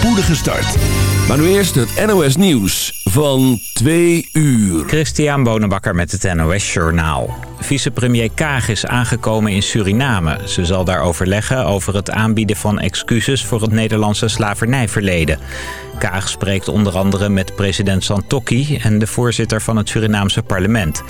spoedige start. Maar nu eerst het NOS Nieuws van 2 uur. Christian Bonenbakker met het NOS Journaal. Vicepremier Kaag is aangekomen in Suriname. Ze zal daar overleggen over het aanbieden van excuses voor het Nederlandse slavernijverleden. Kaag spreekt onder andere met president Santokki en de voorzitter van het Surinaamse parlement.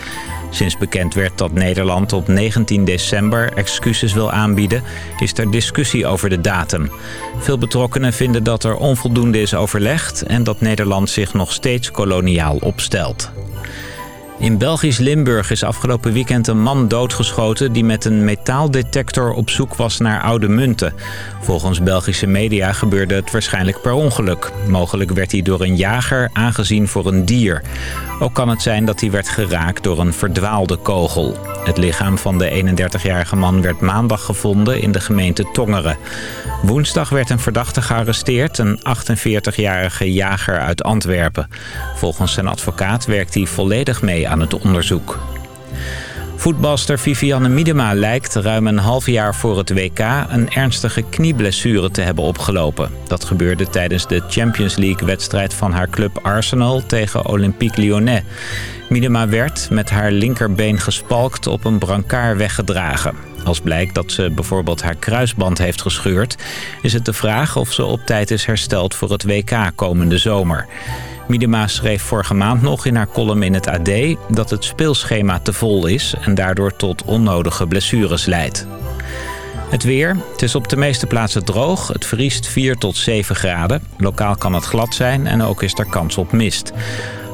Sinds bekend werd dat Nederland op 19 december excuses wil aanbieden, is er discussie over de datum. Veel betrokkenen vinden dat er onvoldoende is overlegd en dat Nederland zich nog steeds koloniaal opstelt. In Belgisch Limburg is afgelopen weekend een man doodgeschoten... die met een metaaldetector op zoek was naar oude munten. Volgens Belgische media gebeurde het waarschijnlijk per ongeluk. Mogelijk werd hij door een jager aangezien voor een dier. Ook kan het zijn dat hij werd geraakt door een verdwaalde kogel. Het lichaam van de 31-jarige man werd maandag gevonden in de gemeente Tongeren. Woensdag werd een verdachte gearresteerd, een 48-jarige jager uit Antwerpen. Volgens zijn advocaat werkt hij volledig mee aan het onderzoek. Voetbalster Vivianne Miedema lijkt ruim een half jaar voor het WK een ernstige knieblessure te hebben opgelopen. Dat gebeurde tijdens de Champions League-wedstrijd van haar club Arsenal tegen Olympique Lyonnais. Miedema werd met haar linkerbeen gespalkt op een brancard weggedragen. Als blijkt dat ze bijvoorbeeld haar kruisband heeft gescheurd... is het de vraag of ze op tijd is hersteld voor het WK komende zomer. Miedema schreef vorige maand nog in haar column in het AD... dat het speelschema te vol is en daardoor tot onnodige blessures leidt. Het weer. Het is op de meeste plaatsen droog. Het vriest 4 tot 7 graden. Lokaal kan het glad zijn en ook is er kans op mist.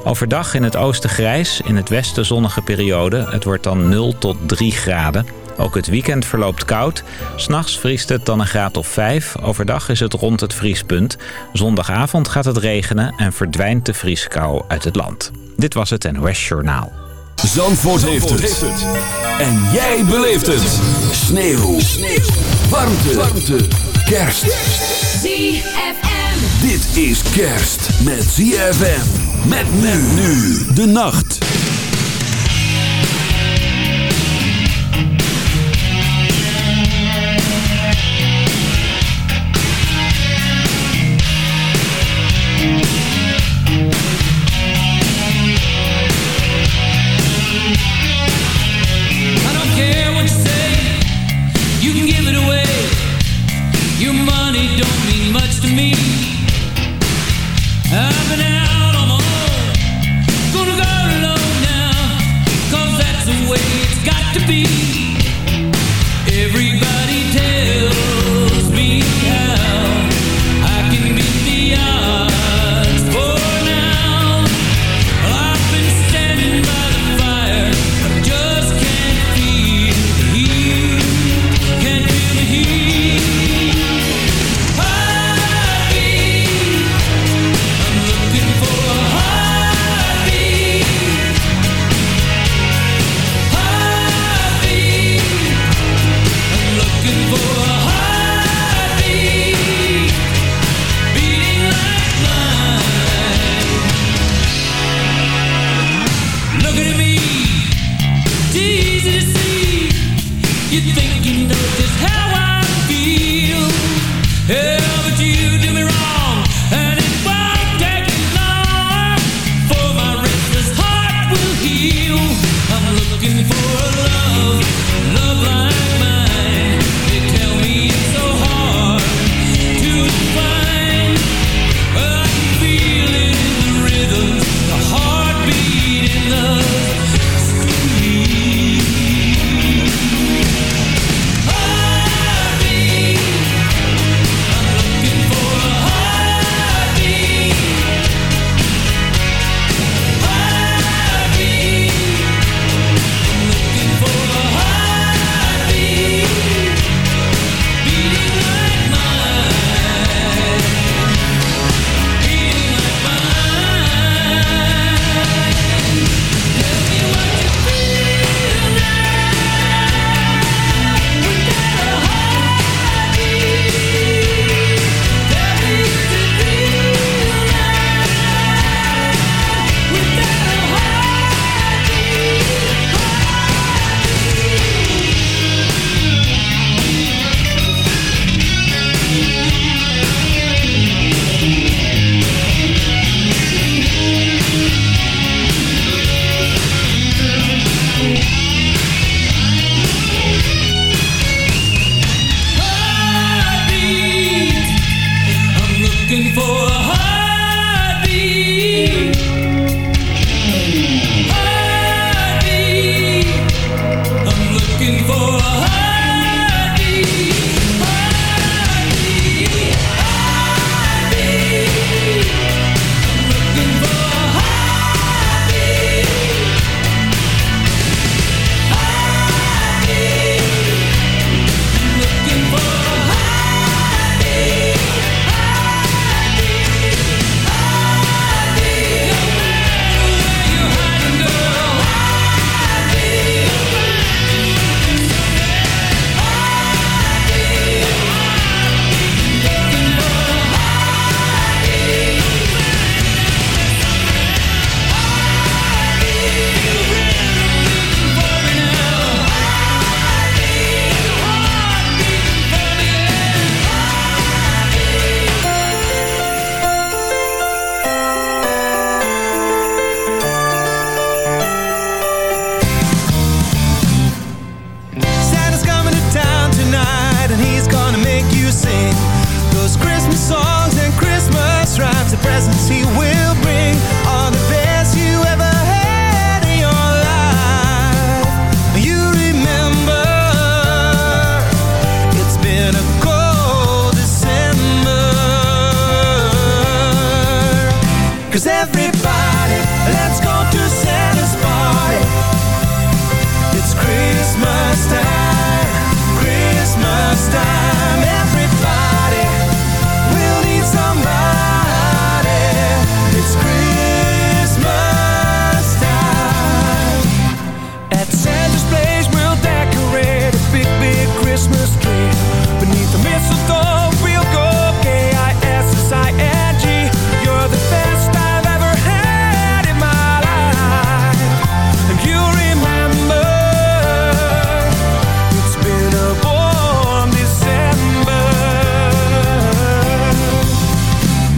Overdag in het oosten grijs, in het westen zonnige periode. Het wordt dan 0 tot 3 graden. Ook het weekend verloopt koud. S'nachts vriest het dan een graad of 5. Overdag is het rond het vriespunt. Zondagavond gaat het regenen en verdwijnt de vrieskou uit het land. Dit was het NOS Journaal. Zandvoort, heeft, het. En jij beleeft het. Sneeuw. Sneeuw. Warmte. Warmte. Kerst. ZFM. Dit is kerst met ZFM. Met men nu de nacht.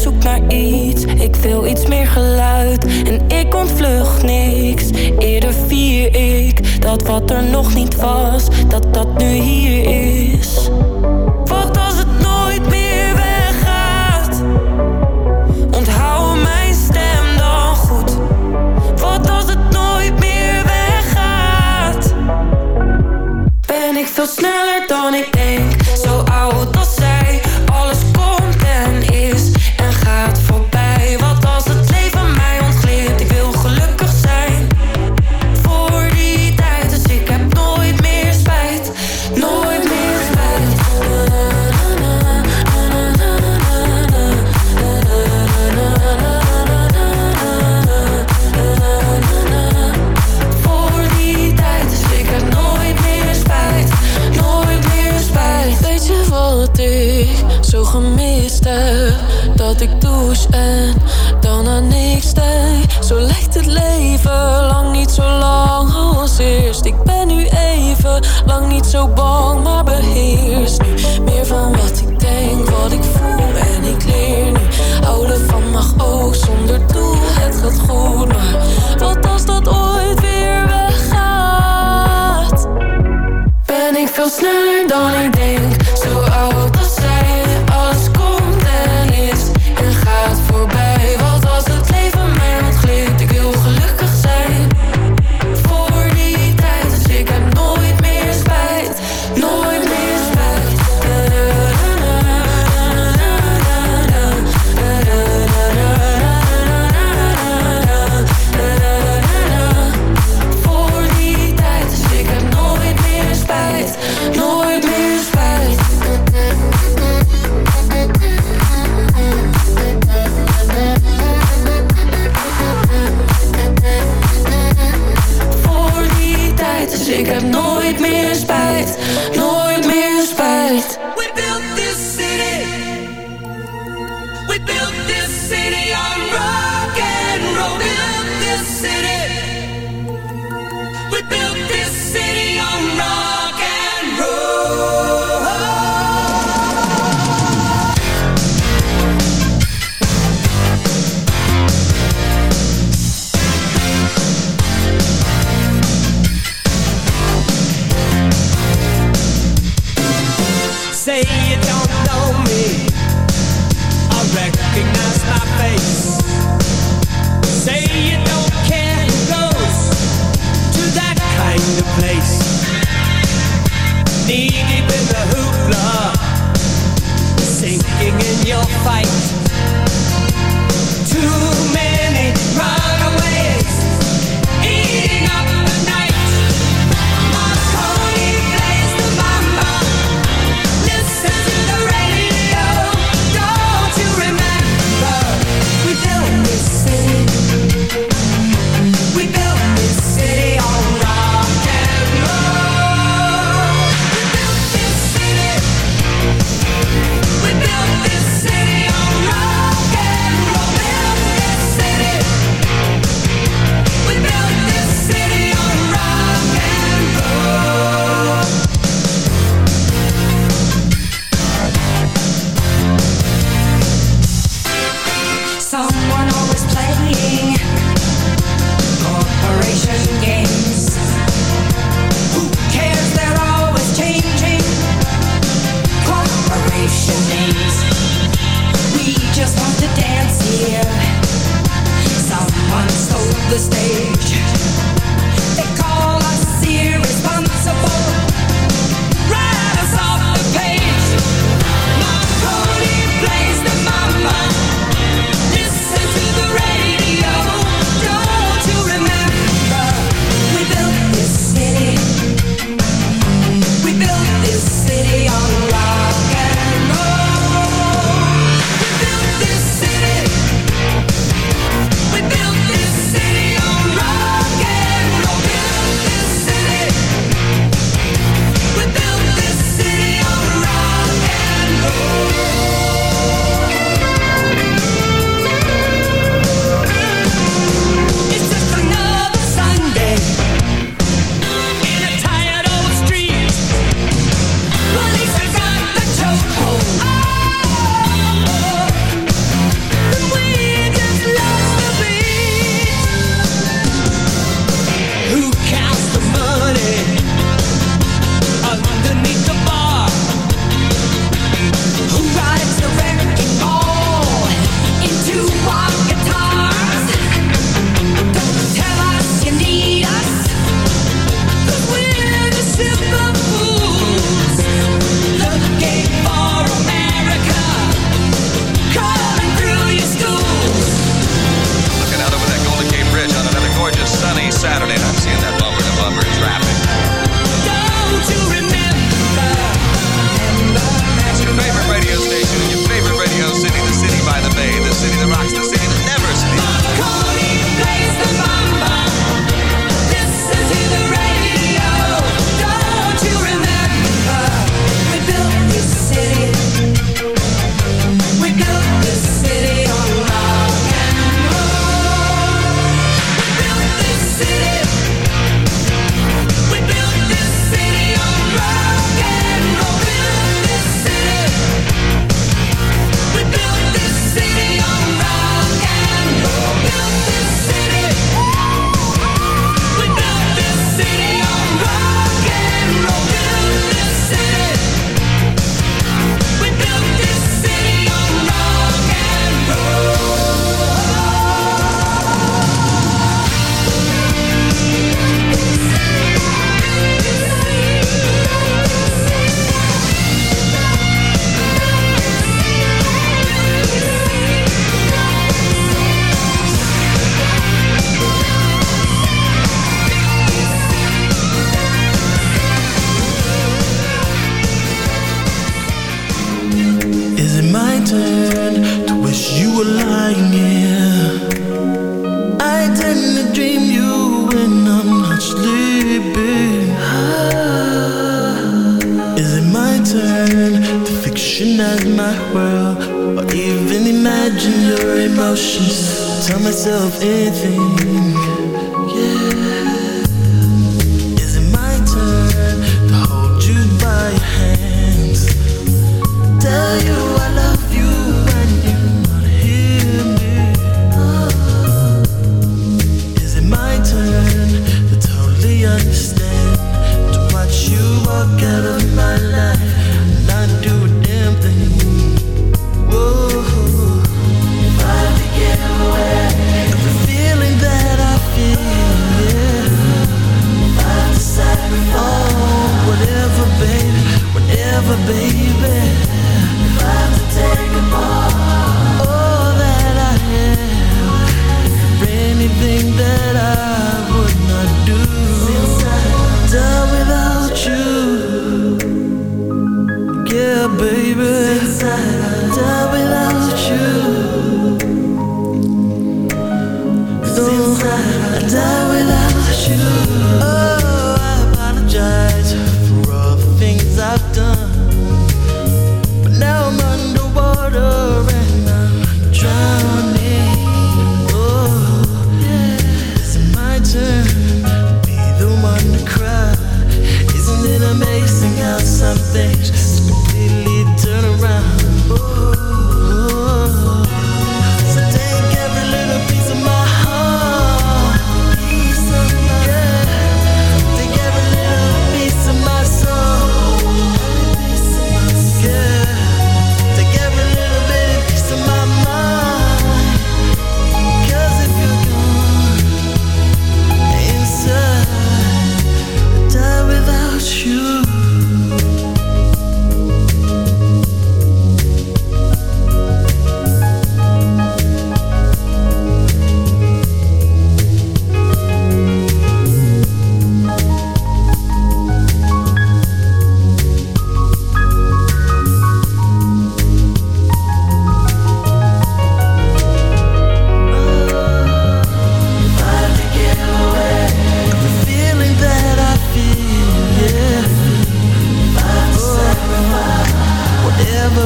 zoek naar iets. Ik wil iets meer geluid en ik ontvlucht niks. Eerder vier ik dat wat er nog niet was, dat dat nu hier is.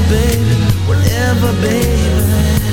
Baby, whatever, baby.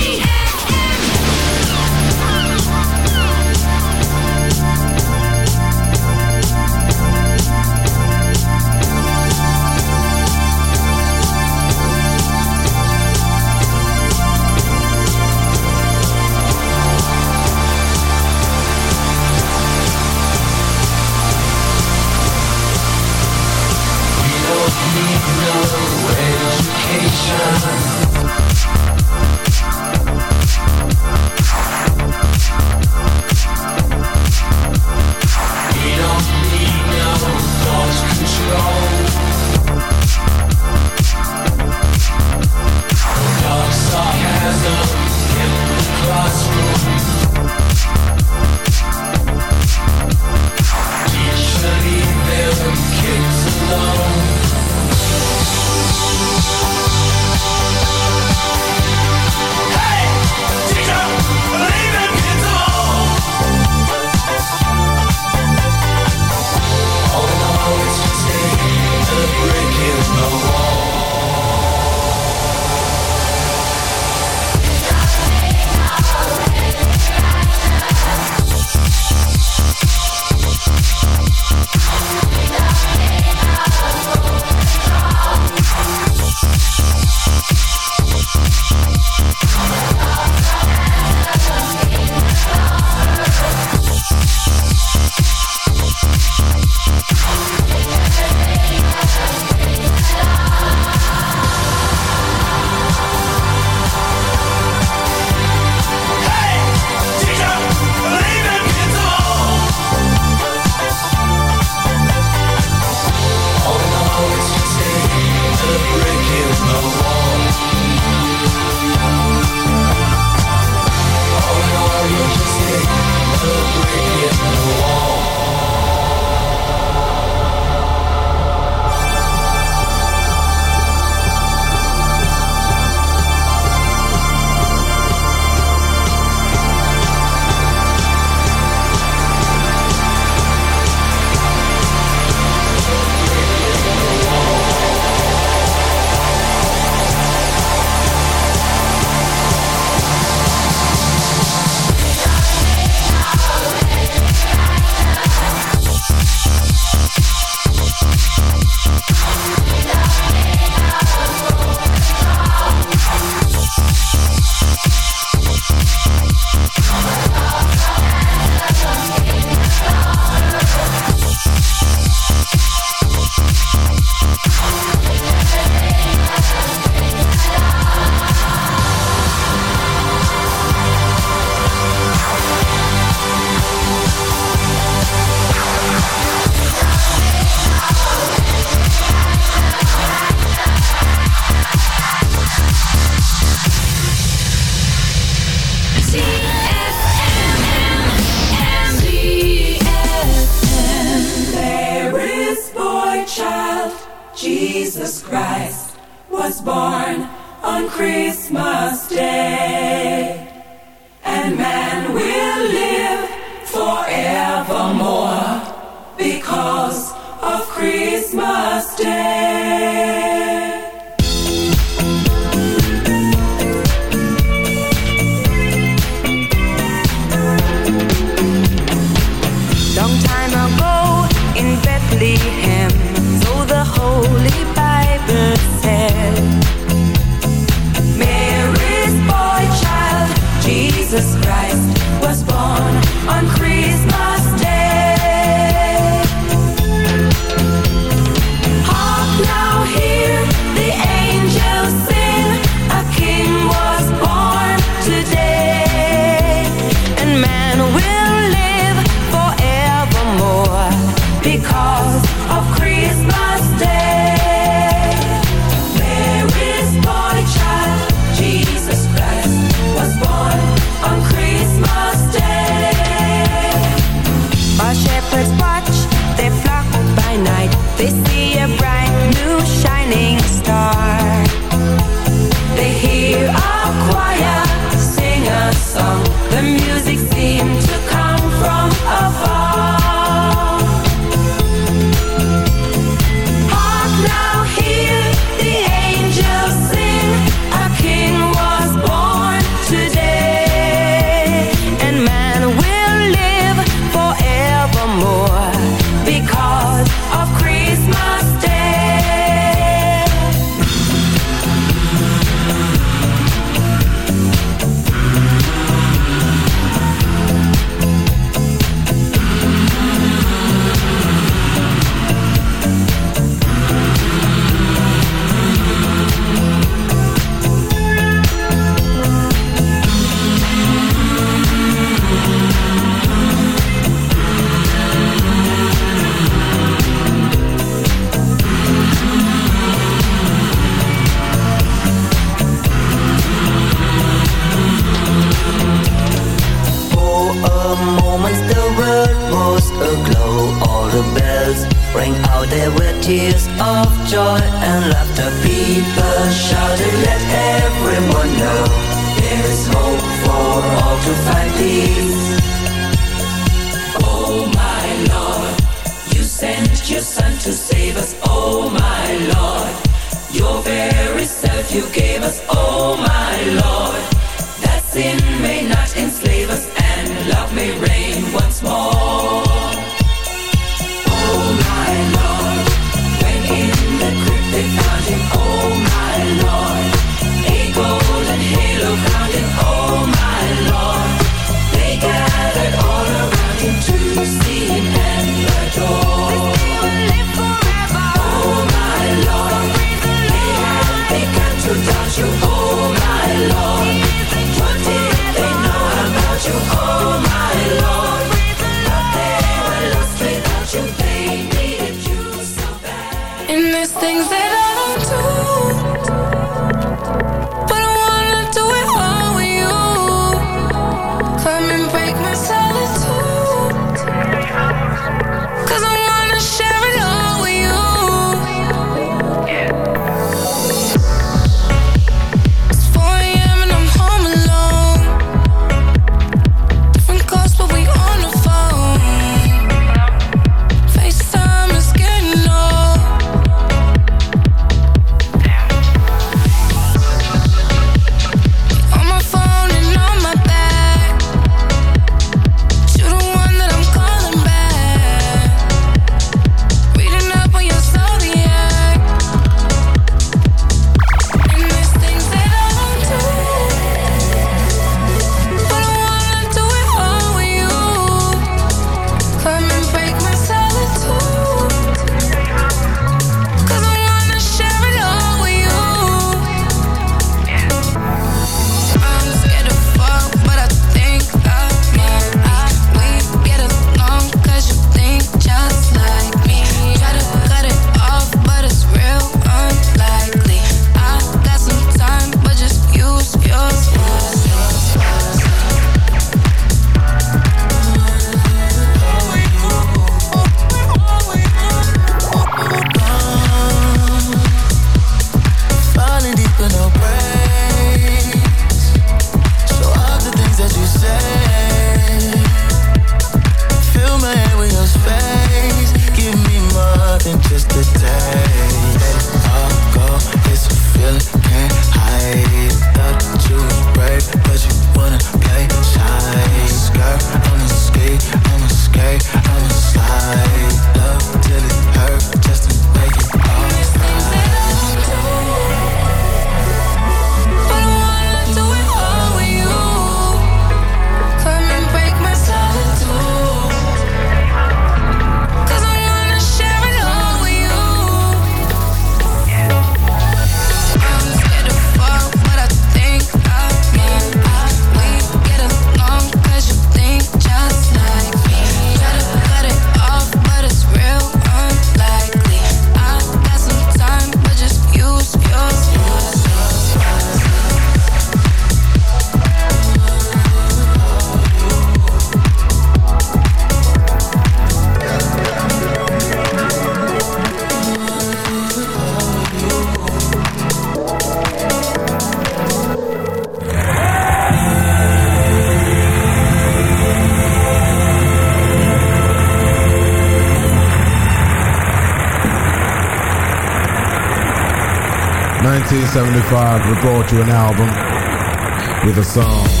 1975, we brought you an album with a song.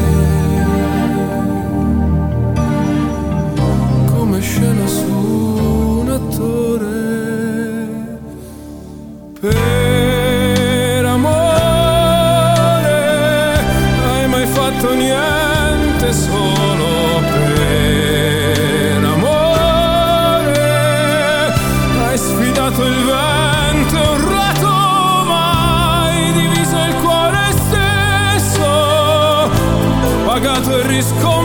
is gone.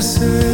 say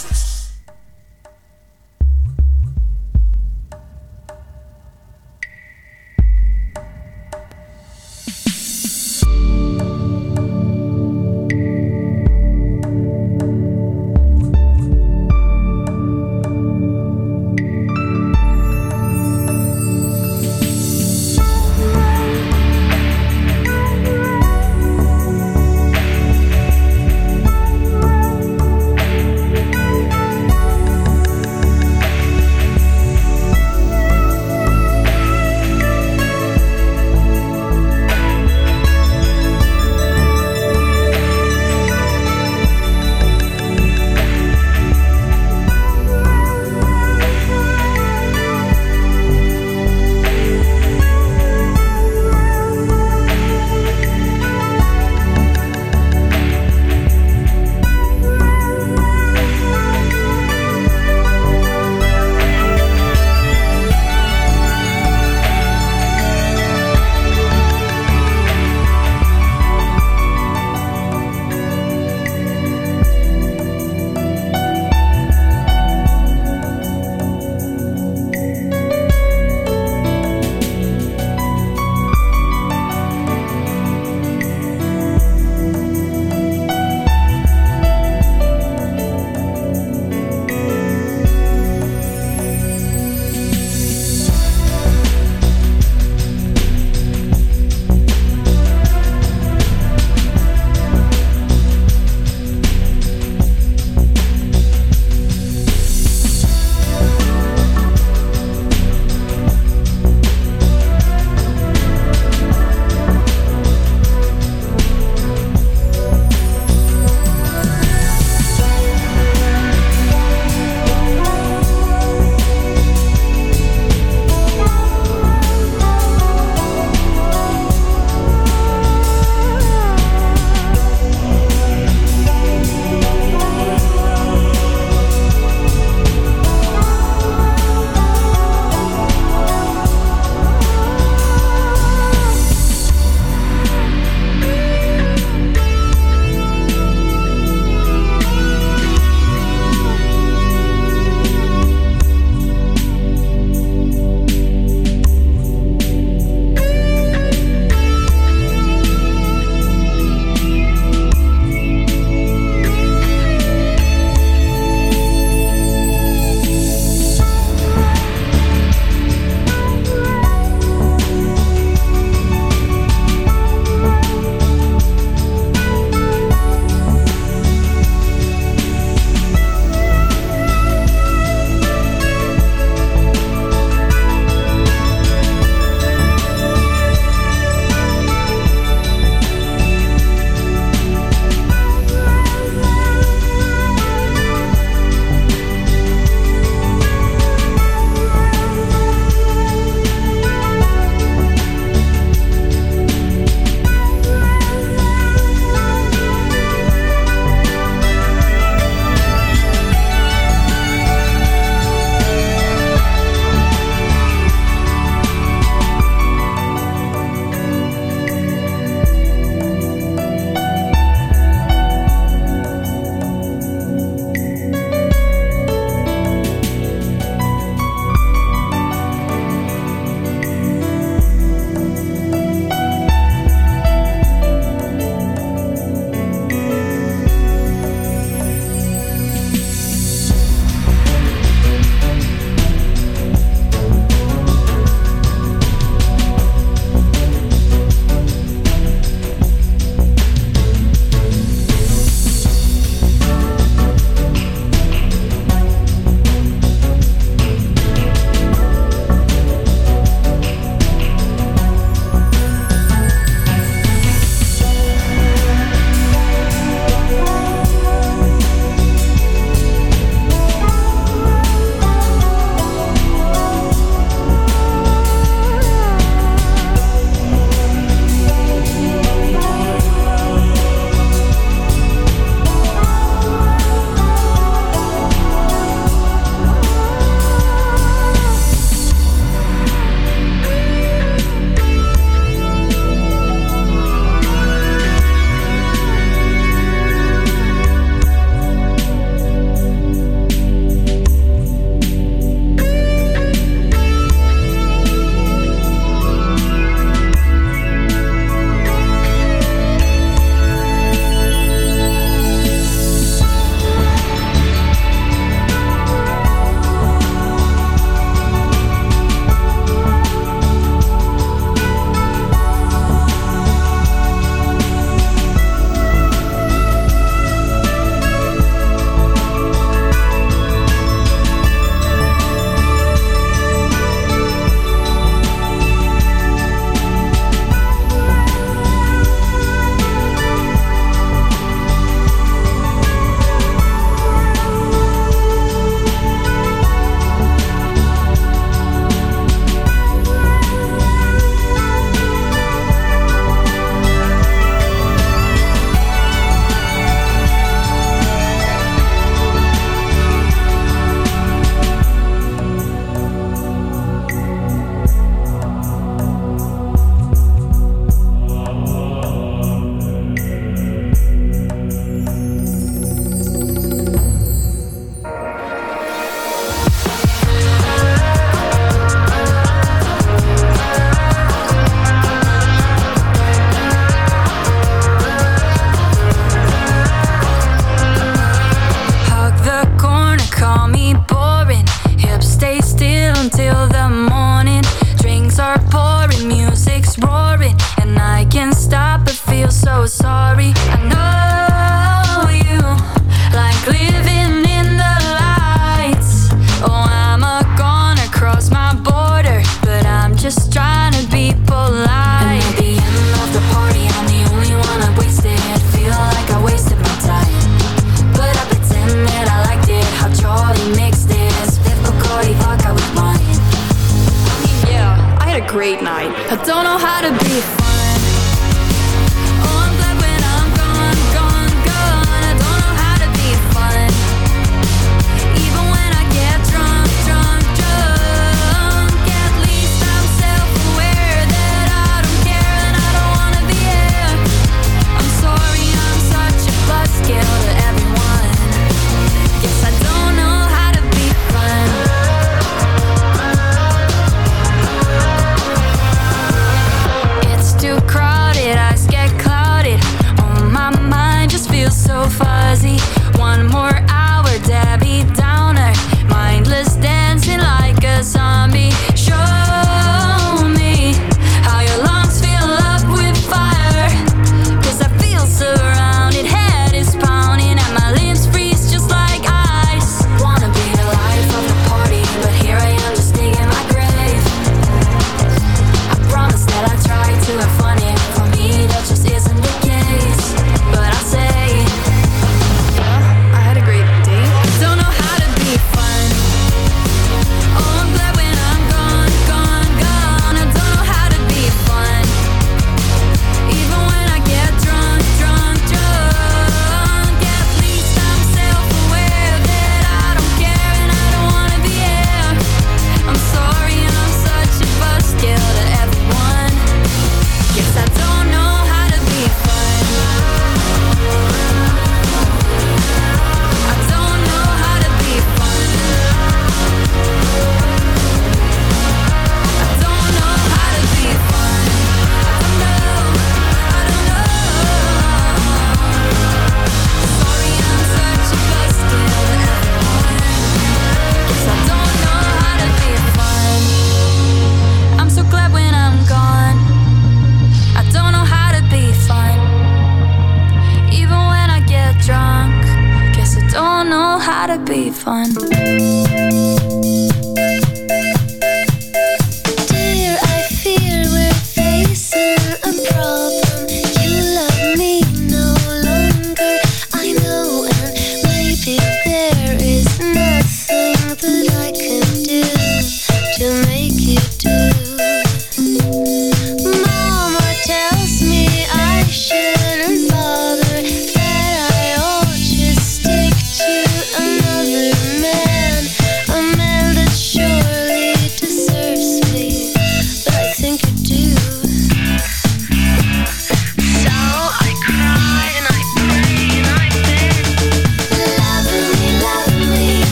Fun.